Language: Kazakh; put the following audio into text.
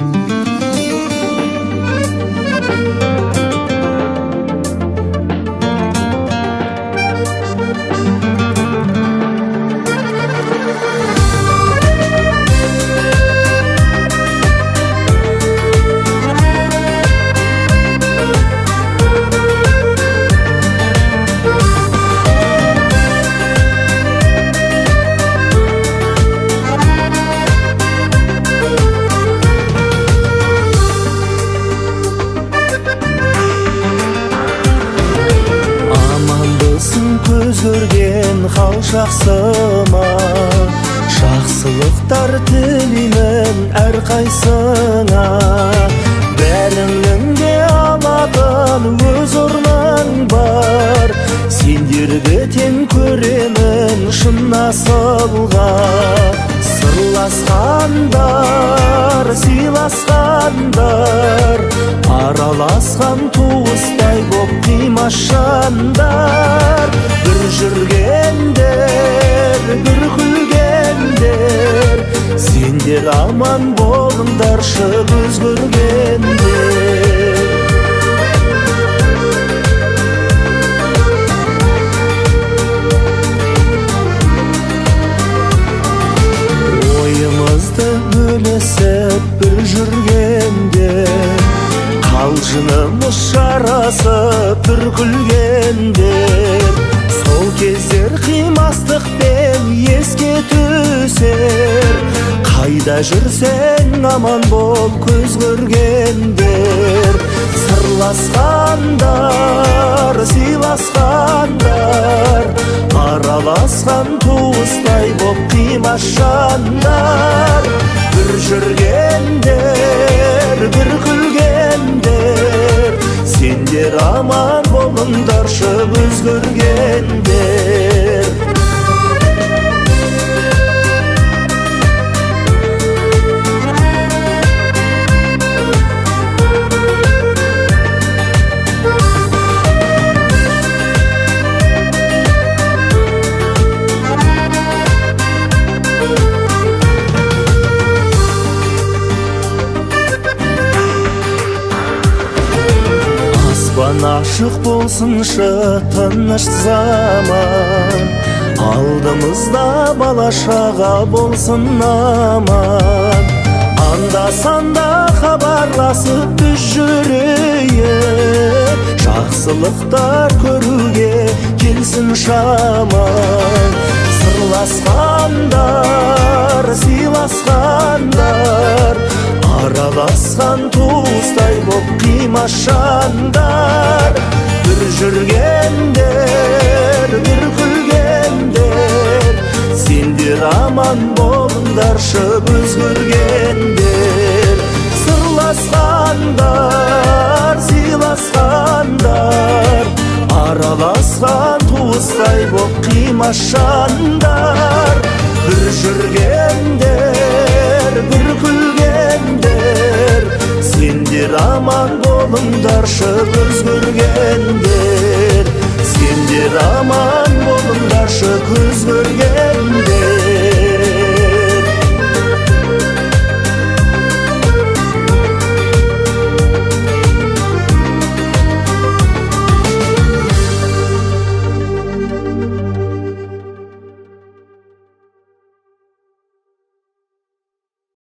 Música көрген хал жақсыма жақсылықтар тілеймін әрқайсыңа. Сендер аман болыңдаршы көз көргендер ойымызды бөлісіп бір жүргенде қалжынымыз жарасып бір күлгендер сол кездер қимастықпен еске түсер. Қайда жүрсең аман бол көз көргендер сырласқандар сыйласқандар араласқан туыстай боп қимашандар бір жүргендер бір күлгендер сендер аман болыңдаршы көз ашық болсыншы тыныш заман алдымызда бала шаға болсын аман анда санда хабарласып біз жүрейік жақсылықтар көруге келсін шаман сырласқандар сыйласқандар араласқан туыстай боп қимашандар бір жүргендер бір күлгендер сендер аман болыңдаршы көз көргендер сырласқандар сыйласқандар араласқан туыстай боп қимашандар бір жүрген роман болыңдаршы өзгергенде